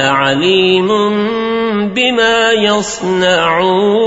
عليم بما يصنعون.